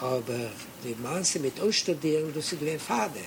aber die Masse mit Ausstudieren, das ist wie ein Vater.